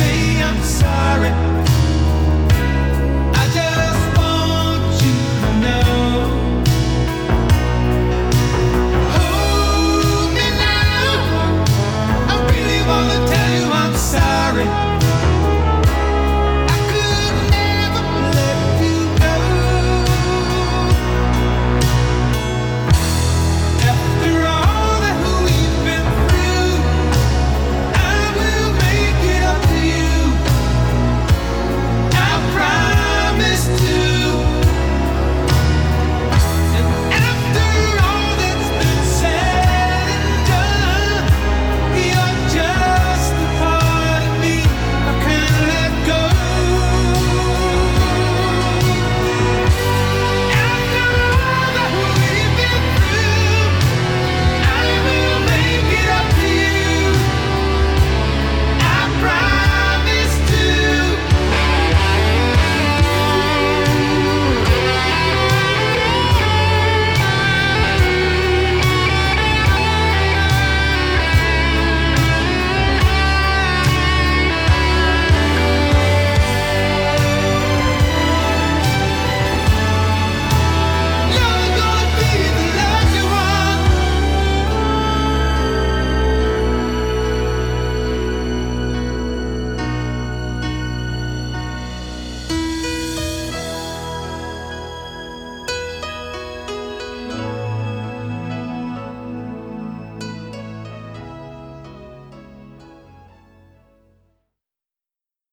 say I'm sorry.